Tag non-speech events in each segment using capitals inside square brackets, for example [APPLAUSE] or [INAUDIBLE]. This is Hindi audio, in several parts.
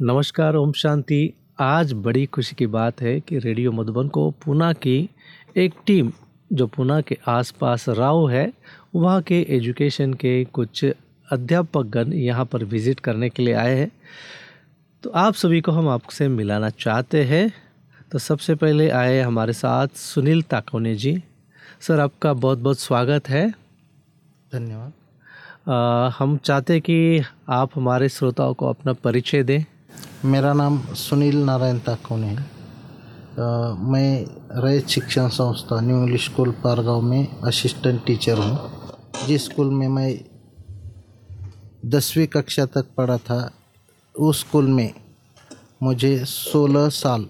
नमस्कार ओम शांति। आज बड़ी खुशी की बात है कि रेडियो मधुबन को पुणे की एक टीम जो पुणे के आसपास राव है वहाँ के एजुकेशन के कुछ अध्यापकगण यहाँ पर विज़िट करने के लिए आए हैं। तो आप सभी को हम आपसे मिलाना चाहते हैं। तो सबसे पहले आए हमारे साथ सुनील ताकोने जी। सर आपका बहुत बहुत स्वागत है। धन्यवाद। हम चाहते कि आप हमारे श्रोताओं को अपना परिचय दें। मेरा नाम सुनील नारायण ताकोने है। मैं रयत शिक्षण संस्था न्यू इंग्लिश स्कूल पारगांव में असिस्टेंट टीचर हूँ। जिस स्कूल में मैं दसवीं कक्षा तक पढ़ा था, उस स्कूल में मुझे 16 साल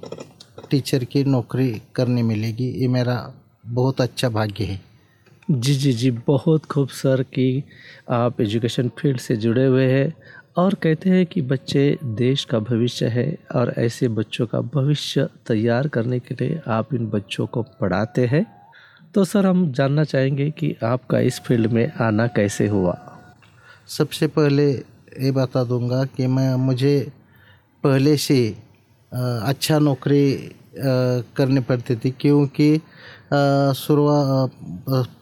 टीचर की नौकरी करने मिलेगी। ये मेरा बहुत अच्छा भाग्य है। जी जी जी, बहुत खूब सर कि आप एजुकेशन फ़ील्ड से जुड़े हुए हैं। और कहते हैं कि बच्चे देश का भविष्य है और ऐसे बच्चों का भविष्य तैयार करने के लिए आप इन बच्चों को पढ़ाते हैं। तो सर, हम जानना चाहेंगे कि आपका इस फ़ील्ड में आना कैसे हुआ? सबसे पहले ये बता दूँगा कि मैं, मुझे पहले से अच्छा नौकरी करनी पड़ती थी क्योंकि शुरुआत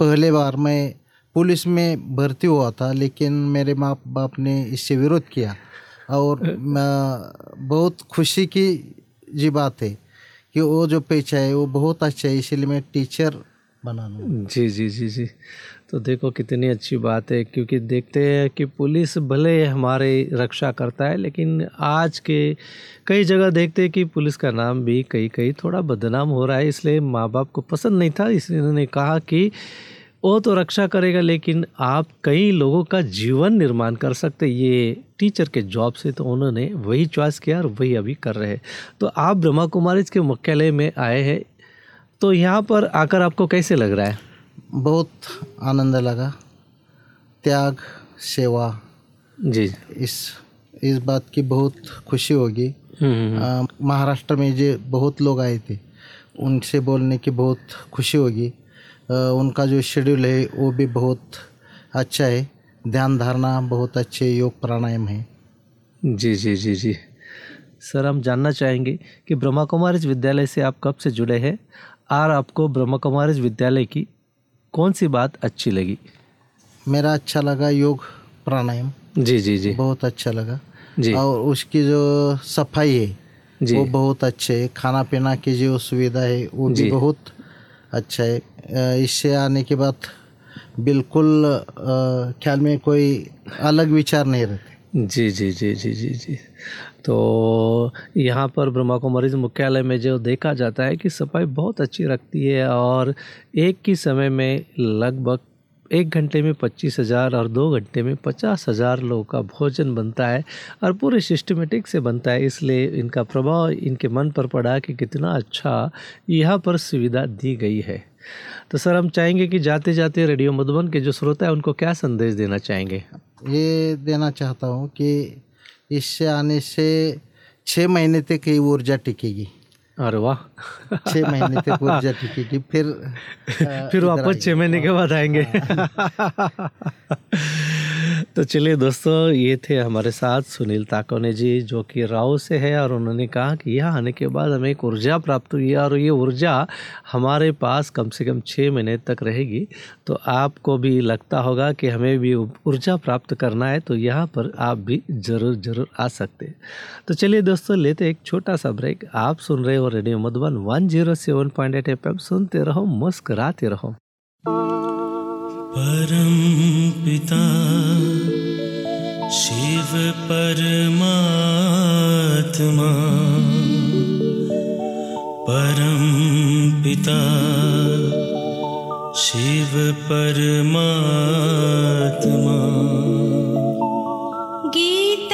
पहले बार मैं पुलिस में भर्ती हुआ था लेकिन मेरे माँ बाप ने इससे विरोध किया। और बहुत खुशी की जी बात है कि वो जो पेशा है वो बहुत अच्छा है इसीलिए मैं टीचर बना लूँ। जी जी जी जी। तो देखो कितनी अच्छी बात है क्योंकि देखते हैं कि पुलिस भले हमारे रक्षा करता है लेकिन आज के कई जगह देखते हैं कि पुलिस का नाम भी कई कई थोड़ा बदनाम हो रहा है इसलिए माँ बाप को पसंद नहीं था इसलिए उन्होंने कहा कि वो तो रक्षा करेगा लेकिन आप कई लोगों का जीवन निर्माण कर सकते ये टीचर के जॉब से तो उन्होंने वही चॉइस किया और वही अभी कर रहे हैं। तो आप ब्रह्मा कुमारी के मुख्यालय में आए हैं तो यहाँ पर आकर आपको कैसे लग रहा है? बहुत आनंद लगा। त्याग सेवा। जी। इस इस बात की बहुत खुशी होगी। हम्म, महाराष्ट्र में जो बहुत लोग आए थे उनसे बोलने की बहुत खुशी होगी। उनका जो शेड्यूल है वो भी बहुत अच्छा है। ध्यान धारणा बहुत अच्छे योग प्राणायाम है। जी जी जी जी। सर हम जानना चाहेंगे कि ब्रह्मा कुमारी विद्यालय से आप कब से जुड़े हैं? और आपको ब्रह्मा कुमारी विद्यालय की कौन सी बात अच्छी लगी? मेरा अच्छा लगा योग प्राणायाम। जी जी जी। बहुत अच्छा लगा। जी। और उसकी जो सफ़ाई है जी। वो बहुत अच्छे है। खाना पीना की जो सुविधा है वो भी बहुत अच्छा इससे आने के बाद बिल्कुल ख्याल में कोई अलग विचार नहीं रहते। जी जी जी जी जी जी। तो यहाँ पर ब्रह्मा कुमारी मुख्यालय में जो देखा जाता है कि सफ़ाई बहुत अच्छी रखती है और एक ही समय में लगभग एक घंटे में पच्चीस हज़ार और दो घंटे में पचास हज़ार लोगों का भोजन बनता है और पूरे सिस्टमेटिक से बनता है। इसलिए इनका प्रभाव इनके मन पर पड़ा कि कितना अच्छा यहाँ पर सुविधा दी गई है। तो सर, हम चाहेंगे कि जाते जाते रेडियो मधुबन के जो श्रोता है, उनको क्या संदेश देना चाहेंगे? ये देना चाहता हूँ कि इससे आने से छः महीने तक ये ऊर्जा टिकेगी। अरे वाह। छः महीने तक ऊर्जा थी फिर [LAUGHS] आ, फिर वापस छः महीने के बाद आएँगे। [LAUGHS] तो चलिए दोस्तों, ये थे हमारे साथ सुनील ताकोने जी, जो कि राव से है और उन्होंने कहा कि यहाँ आने के बाद हमें एक ऊर्जा प्राप्त हुई है और ये ऊर्जा हमारे पास कम से कम छः महीने तक रहेगी। तो आपको भी लगता होगा कि हमें भी ऊर्जा प्राप्त करना है तो यहाँ पर आप भी ज़रूर ज़रूर आ सकते हैं। तो चलिए दोस्तों, लेते एक छोटा सा ब्रेक। आप सुन रहे हो radio Madhuban one zero seven point eight F सुनते रहो, मुस्कराते रहो। परम पिता शिव परमात्मा। परम पिता शिव परमात्मा। गीता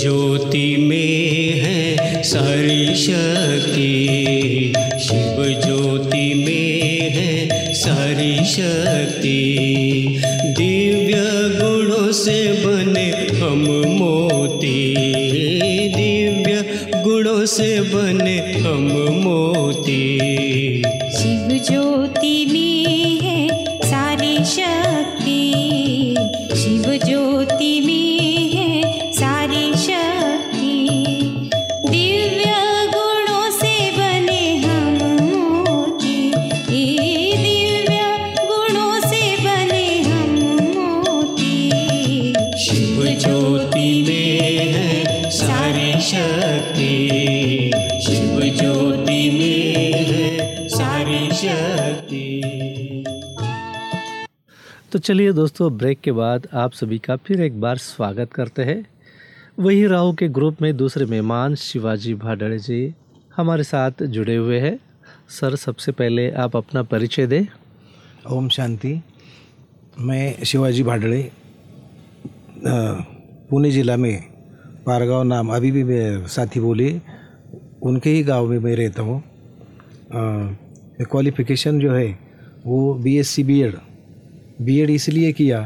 ज्योति में है सारी शक्ति। शिव ज्योति में है सारी शक्ति। दिव्य गुणों से बने हम मोती। दिव्य गुणों से बने हम मोती। शिव ज्योति में है सारी शक्ति। चलिए दोस्तों, ब्रेक के बाद आप सभी का फिर एक बार स्वागत करते हैं। वही राहु के ग्रुप में दूसरे मेहमान शिवाजी भाडड़े जी हमारे साथ जुड़े हुए हैं। सर, सबसे पहले आप अपना परिचय दें। ओम शांति। मैं शिवाजी भाडड़े पुणे ज़िला में पारगांव नाम अभी भी मैं साथी बोले उनके ही गाँव में मैं रहता हूँ। क्वालिफ़िकेशन जो है, वो B S C B ed B ed इसलिए किया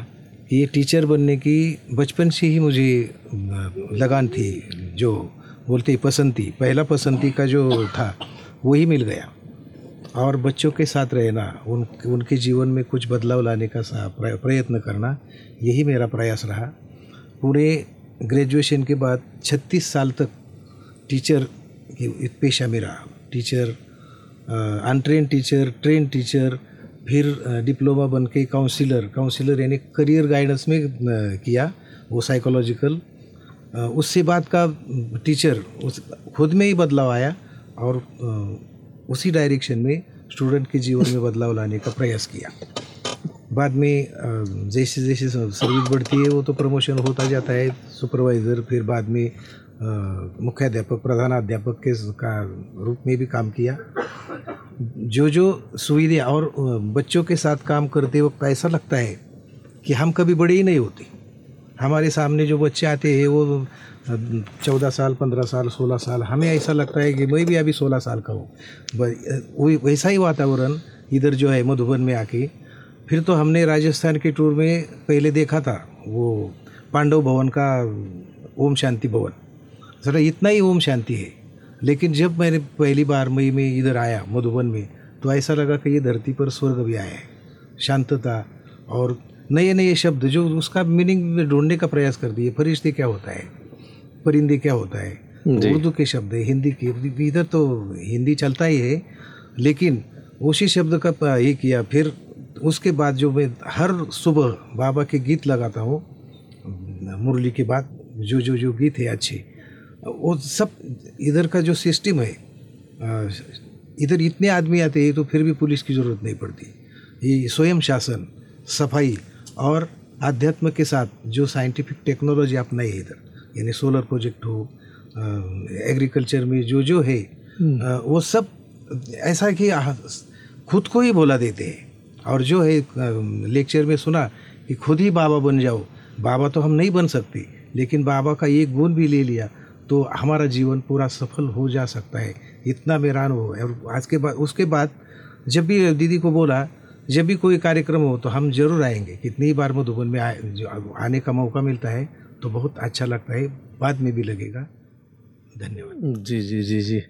कि ये टीचर बनने की बचपन से ही मुझे लगान थी, जो बोलते पसंदी पहला पसंदी का जो था वही मिल गया। और बच्चों के साथ रहना, उन, उनके जीवन में कुछ बदलाव लाने का प्रयत्न करना, यही मेरा प्रयास रहा। पूरे ग्रेजुएशन के बाद 36 साल तक टीचर की पेशा मेरा teacher untrain teacher train teacher फिर डिप्लोमा बन के काउंसिलर काउंसिलर यानी करियर गाइडेंस में किया वो साइकोलॉजिकल उससे बाद का टीचर उस, खुद में ही बदलाव आया और उसी डायरेक्शन में स्टूडेंट के जीवन में बदलाव लाने का प्रयास किया। बाद में जैसे जैसे सर्विस बढ़ती है, वो तो प्रमोशन होता जाता है सुपरवाइज़र फिर बाद में मुख्याध्यापक प्रधानाध्यापक के का रूप में भी काम किया। जो जो सुविधा और बच्चों के साथ काम करते वक्त ऐसा लगता है कि हम कभी बड़े ही नहीं होते। हमारे सामने जो बच्चे आते हैं, वो चौदह साल, पंद्रह साल, सोलह साल, हमें ऐसा लगता है कि मैं भी अभी सोलह साल का हूँ। वैसा ही वातावरण इधर जो है मधुबन में आके। फिर तो हमने राजस्थान के टूर में पहले देखा था, वो पांडव भवन का, ओम शांति भवन। सर इतना ही ओम शांति है। लेकिन जब मैंने पहली बार मई में इधर आया मधुबन में तो ऐसा लगा कि ये धरती पर स्वर्ग भी आया है। शांतता और नए नए शब्द जो उसका मीनिंग ढूँढने का प्रयास कर दिए फरिश्ते क्या होता है? परिंदे क्या होता है? उर्दू के शब्द है हिंदी के इधर तो हिंदी चलता ही है लेकिन उसी शब्द का ये किया फिर उसके बाद जो मैं हर सुबह बाबा के गीत लगाता हूँ मुरली के बाद जो जो जो गीत है अच्छे वो सब इधर का जो सिस्टम है इधर इतने आदमी आते हैं तो फिर भी पुलिस की ज़रूरत नहीं पड़ती। ये स्वयं शासन सफ़ाई और आध्यात्म के साथ जो साइंटिफिक टेक्नोलॉजी अपनाई है इधर यानी सोलर प्रोजेक्ट हो एग्रीकल्चर में जो जो है अ, वो सब ऐसा कि खुद को ही बोला देते हैं। और जो है लेक्चर में सुना कि खुद ही बाबा बन जाओ। बाबा तो हम नहीं बन सकते लेकिन बाबा का एक गुण भी ले लिया। तो हमारा जीवन पूरा सफल हो जा सकता है। इतना मेरा अनुभव है। और आज के बाद, उसके बाद जब भी दीदी को बोला, जब भी कोई कार्यक्रम हो तो हम ज़रूर आएँगे। कितनी बार मधुबन में आने का मौका मिलता है तो बहुत अच्छा लगता है। बाद में भी लगेगा। धन्यवाद। जी जी जी जी।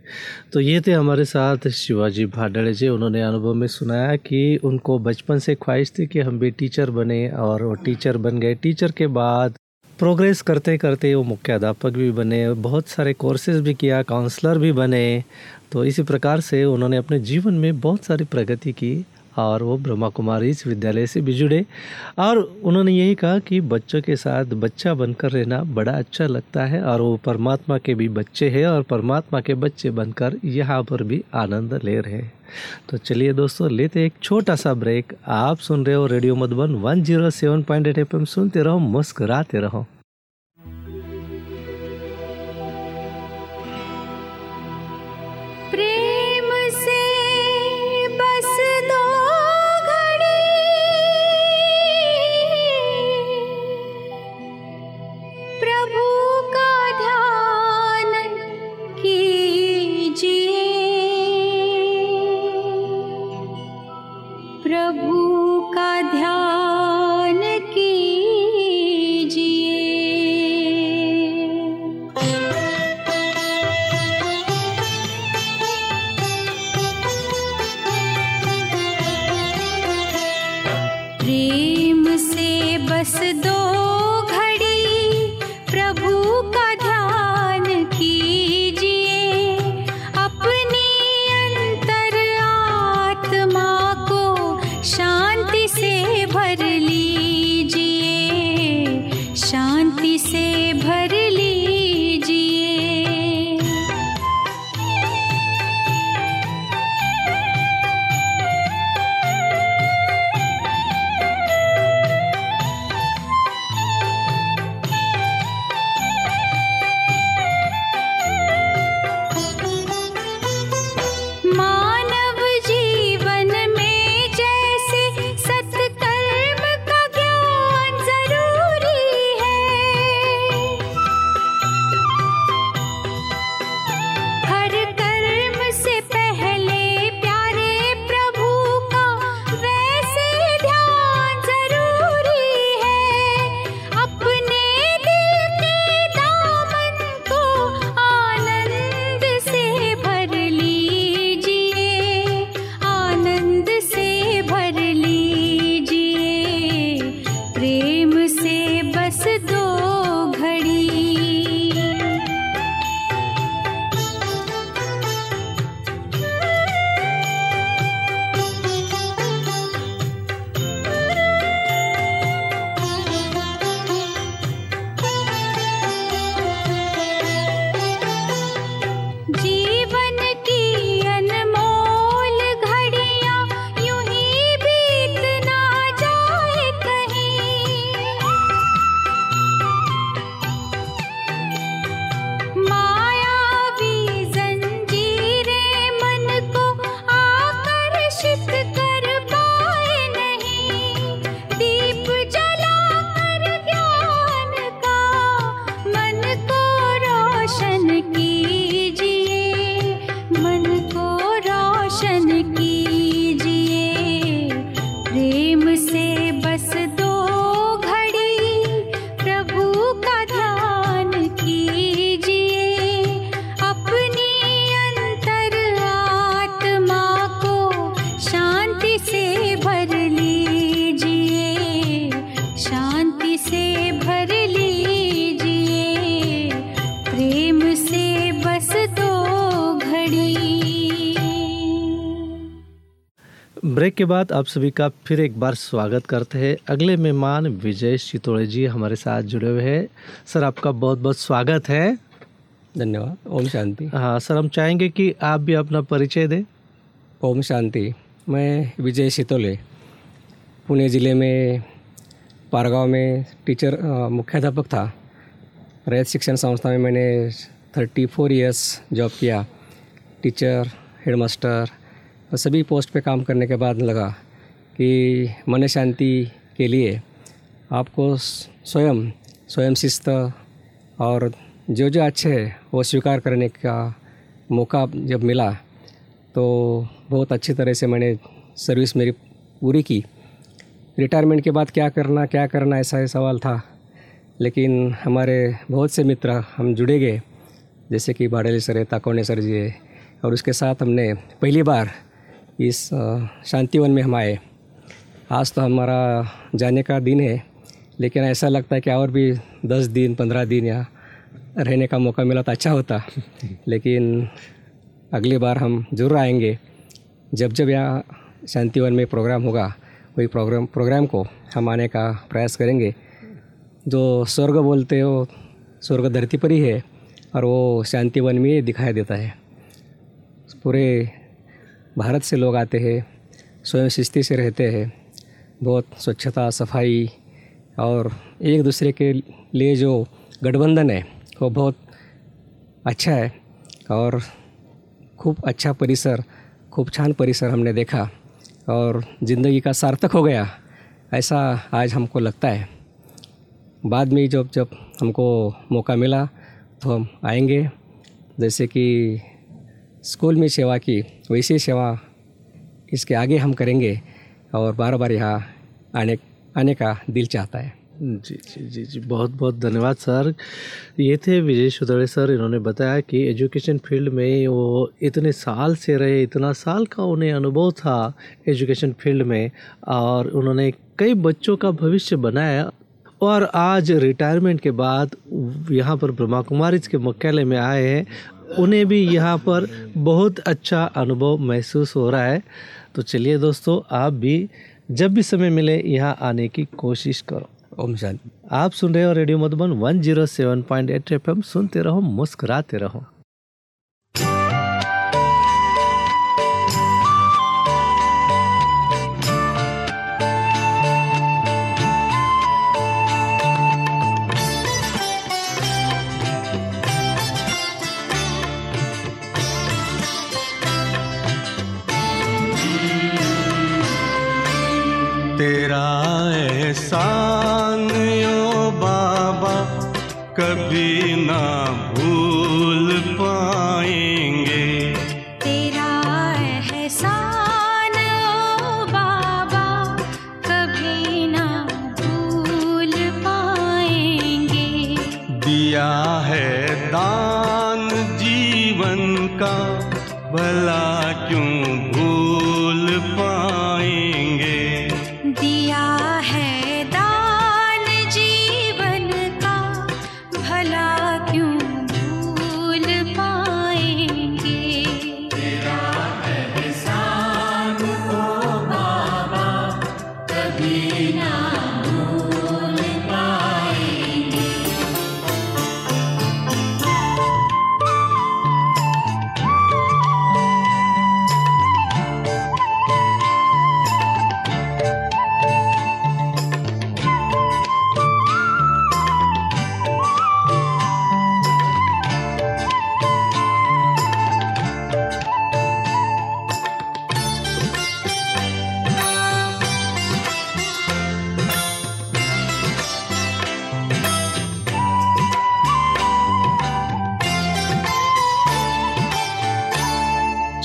तो ये थे हमारे साथ शिवाजी भाडड़े जी। उन्होंने अनुभव में सुनाया कि उनको बचपन से ख्वाहिश थी कि हम भी टीचर बने और वो टीचर बन गए। टीचर के बाद प्रोग्रेस करते करते वो मुख्य अध्यापक भी बने, बहुत सारे कोर्सेज भी किया, काउंसलर भी बने। तो इसी प्रकार से उन्होंने अपने जीवन में बहुत सारी प्रगति की। और वो ब्रह्मा कुमारी इस विद्यालय से भी जुड़े। और उन्होंने यही कहा कि बच्चों के साथ बच्चा बनकर रहना बड़ा अच्छा लगता है और वो परमात्मा के भी बच्चे हैं और परमात्मा के बच्चे बनकर यहाँ पर भी आनंद ले रहे हैं। तो चलिए दोस्तों, लेते एक छोटा सा ब्रेक। आप सुन रहे हो रेडियो मधुबन 107.8 एफएम सुनते रहो, मुस्कुराते रहो। ब्रेक के बाद आप सभी का फिर एक बार स्वागत करते हैं। अगले मेहमान विजय चितोड़े जी हमारे साथ जुड़े हुए हैं। सर आपका बहुत बहुत स्वागत है। धन्यवाद। ओम शांति। हाँ सर हम चाहेंगे कि आप भी अपना परिचय दें। ओम शांति। मैं विजय सितोले पुणे ज़िले में पारगांव में टीचर मुख्याध्यापक था। रैत शिक्षण संस्था में मैंने थर्टी फोर ईयर्स जॉब किया। टीचर हेडमास्टर सभी पोस्ट पे काम करने के बाद लगा कि मन शांति के लिए आपको स्वयं स्वयं शिस्त और जो जो अच्छे है, वो स्वीकार करने का मौका जब मिला तो बहुत अच्छी तरह से मैंने सर्विस मेरी पूरी की। रिटायरमेंट के बाद क्या करना क्या करना, ऐसा ही सवाल था। लेकिन हमारे बहुत से मित्र हम जुड़े गए, जैसे कि बाडेली सर है, ताकोने सर जी है, और उसके साथ हमने पहली बार इस शांतिवन में हम आए। आज तो हमारा जाने का दिन है लेकिन ऐसा लगता है कि और भी दस दिन पंद्रह दिन यहाँ रहने का मौका मिला तो अच्छा होता। [LAUGHS] लेकिन अगली बार हम ज़रूर आएँगे। जब जब यहाँ शांतिवन में प्रोग्राम होगा वही प्रोग्राम प्रोग्राम को हम आने का प्रयास करेंगे। जो स्वर्ग बोलते हो स्वर्ग धरती पर ही है और वो शांतिवन में दिखाई देता है। पूरे भारत से लोग आते हैं स्वयं शिस्ती से रहते हैं, बहुत स्वच्छता, सफ़ाई और एक दूसरे के लिए जो गठबंधन है, वो बहुत अच्छा है और खूब अच्छा परिसर, खूब छान परिसर हमने देखा और ज़िंदगी का सार्थक हो गया, ऐसा आज हमको लगता है। बाद में जब जब हमको मौका मिला तो हम आएँगे, जैसे कि स्कूल में सेवा की, वैसी सेवा इसके आगे हम करेंगे और बार बार यहाँ आने आने का दिल चाहता है। जी जी जी जी, बहुत बहुत धन्यवाद सर। ये थे विजय सुदड़े सर, इन्होंने बताया कि एजुकेशन फ़ील्ड में वो इतने साल से रहे, इतना साल का उन्हें अनुभव था एजुकेशन फ़ील्ड में और उन्होंने कई बच्चों का भविष्य बनाया और आज रिटायरमेंट के बाद यहाँ पर ब्रह्मा कुमारीज के मुख्यालय में आए हैं उन्हें भी यहाँ पर बहुत अच्छा अनुभव महसूस हो रहा है। तो चलिए दोस्तों आप भी जब भी समय मिले यहाँ आने की कोशिश करो। ओम शांति। आप सुन रहे हो रेडियो मधुबन 107.8 ज़ीरो सुनते रहो मुस्कुराते रहो। एहसान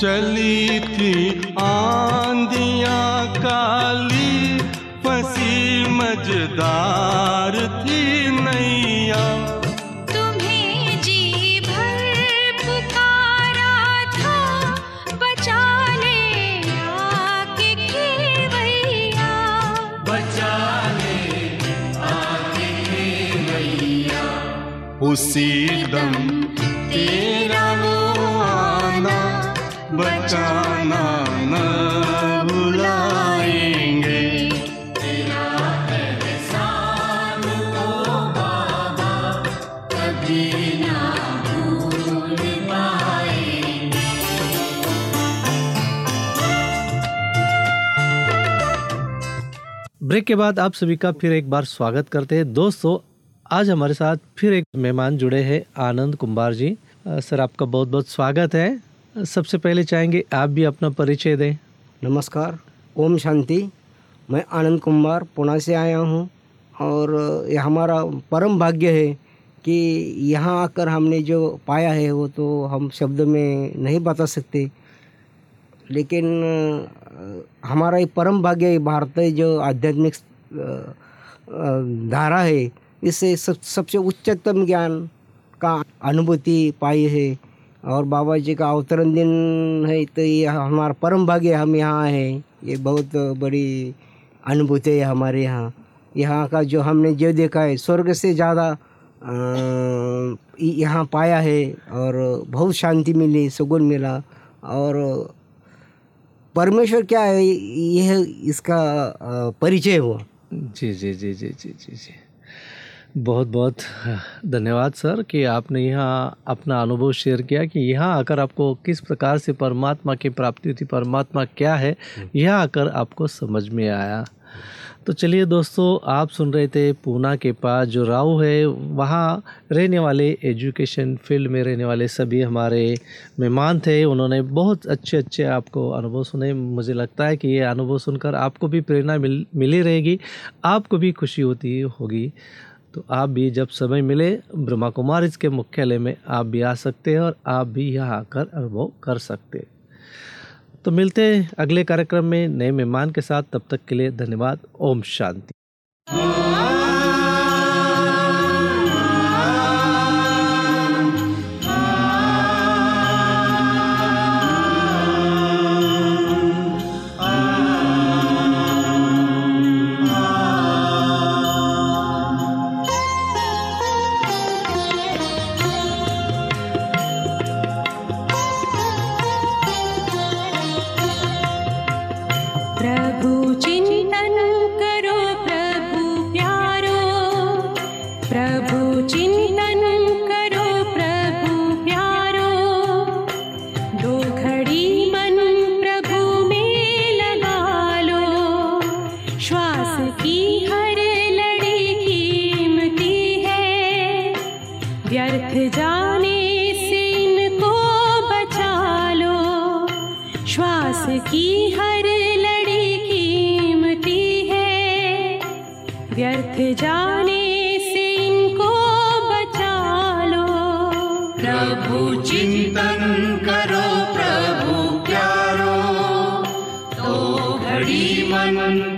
चली थी आंधियाँ काली फंसी मजदार थी नैया। तुम्हें जी भर पुकारा था बचा ले आके खेवैया उसी दम तेरा ब्रेक के बाद आप सभी का फिर एक बार स्वागत करते हैं। दोस्तों, आज हमारे साथ फिर एक मेहमान जुड़े हैं, आनंद कुंभार जी। सर, आपका बहुत बहुत स्वागत है। सबसे पहले चाहेंगे आप भी अपना परिचय दें। नमस्कार, ओम शांति। मैं आनंद कुमार, पुणे से आया हूँ और ये हमारा परम भाग्य है कि यहाँ आकर हमने जो पाया है वो तो हम शब्द में नहीं बता सकते। लेकिन हमारा ये परम भाग्य भारतीय जो आध्यात्मिक धारा है, इससे सब, सबसे उच्चतम ज्ञान का अनुभूति पाई है। और बाबा जी का अवतरण दिन है तो ये हमारा परम भाग्य हम यहाँ हैं। ये बहुत बड़ी अनुभूति है हमारे यहाँ। यहाँ का जो हमने जो देखा है, स्वर्ग से ज़्यादा यहाँ पाया है और बहुत शांति मिली, सुकून मिला। और परमेश्वर क्या है, यह इसका परिचय हुआ। जी जी जी जी जी जी जी। बहुत बहुत धन्यवाद सर कि आपने यहाँ अपना अनुभव शेयर किया कि यहाँ आकर आपको किस प्रकार से परमात्मा की प्राप्ति थी परमात्मा क्या है यहाँ आकर आपको समझ में आया। तो चलिए दोस्तों आप सुन रहे थे पूना के पास जो राव है वहाँ रहने वाले एजुकेशन फ़ील्ड में रहने वाले सभी हमारे मेहमान थे उन्होंने बहुत अच्छे अच्छे आपको अनुभव सुने। मुझे लगता है कि ये अनुभव सुनकर आपको भी प्रेरणा मिल मिली रहेगी आपको भी खुशी होती होगी। तो आप भी जब समय मिले, ब्रह्मा कुमार इसके मुख्यालय में आप भी आ सकते हैं और आप भी यहाँ आकर अनुभव कर सकते हैं। तो मिलते हैं अगले कार्यक्रम में नए मेहमान के साथ, तब तक के लिए धन्यवाद, ओम शांति। ಮನು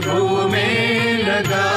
प्रभु में लगा लो